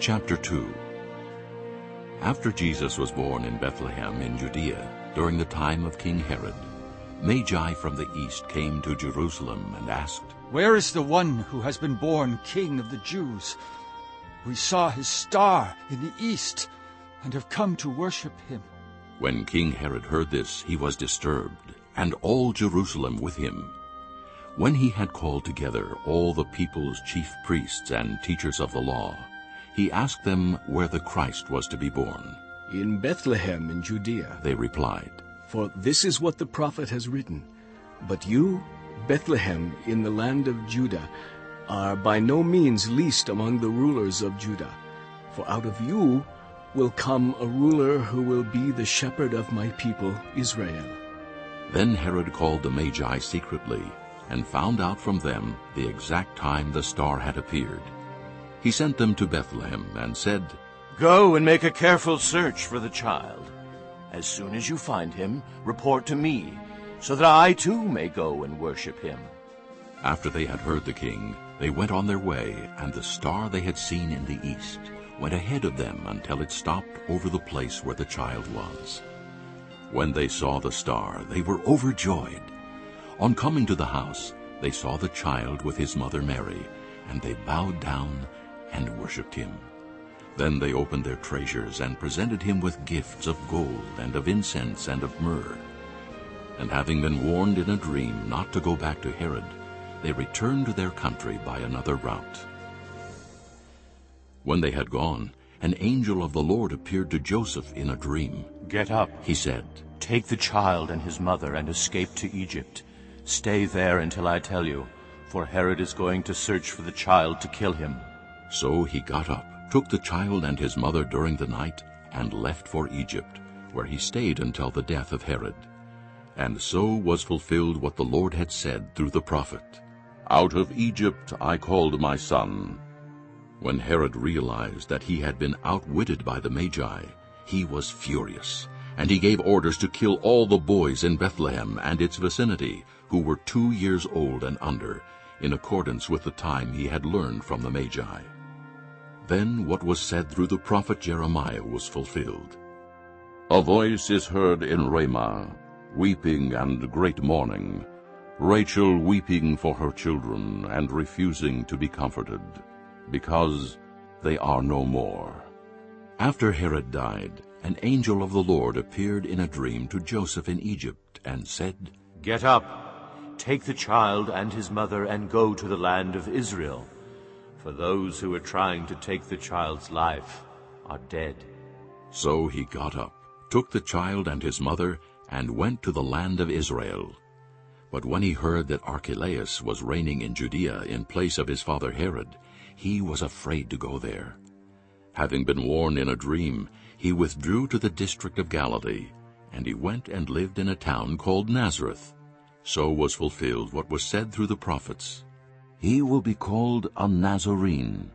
Chapter 2 After Jesus was born in Bethlehem in Judea, during the time of King Herod, Magi from the east came to Jerusalem and asked, Where is the one who has been born King of the Jews? We saw his star in the east and have come to worship him. When King Herod heard this, he was disturbed, and all Jerusalem with him. When he had called together all the people's chief priests and teachers of the law, he asked them where the Christ was to be born. In Bethlehem in Judea, They replied, for this is what the prophet has written. But you, Bethlehem, in the land of Judah, are by no means least among the rulers of Judah. For out of you will come a ruler who will be the shepherd of my people Israel. Then Herod called the Magi secretly, and found out from them the exact time the star had appeared. He sent them to Bethlehem, and said, Go and make a careful search for the child. As soon as you find him, report to me, so that I too may go and worship him. After they had heard the king, they went on their way, and the star they had seen in the east went ahead of them until it stopped over the place where the child was. When they saw the star, they were overjoyed. On coming to the house, they saw the child with his mother Mary, and they bowed down and worshipped him. Then they opened their treasures and presented him with gifts of gold and of incense and of myrrh. And having been warned in a dream not to go back to Herod, they returned to their country by another route. When they had gone, an angel of the Lord appeared to Joseph in a dream. Get up, He said, take the child and his mother and escape to Egypt. Stay there until I tell you, for Herod is going to search for the child to kill him. So he got up, took the child and his mother during the night, and left for Egypt, where he stayed until the death of Herod. And so was fulfilled what the Lord had said through the prophet, Out of Egypt I called my son. When Herod realized that he had been outwitted by the Magi, he was furious, and he gave orders to kill all the boys in Bethlehem and its vicinity who were two years old and under, in accordance with the time he had learned from the Magi. Then what was said through the prophet Jeremiah was fulfilled. A voice is heard in Ramah, weeping and great mourning, Rachel weeping for her children and refusing to be comforted, because they are no more. After Herod died, an angel of the Lord appeared in a dream to Joseph in Egypt and said, Get up, take the child and his mother and go to the land of Israel, for those who were trying to take the child's life are dead. So he got up, took the child and his mother, and went to the land of Israel. But when he heard that Archelaus was reigning in Judea in place of his father Herod, he was afraid to go there. Having been warned in a dream, he withdrew to the district of Galilee, and he went and lived in a town called Nazareth. So was fulfilled what was said through the prophets, He will be called a Nazarene,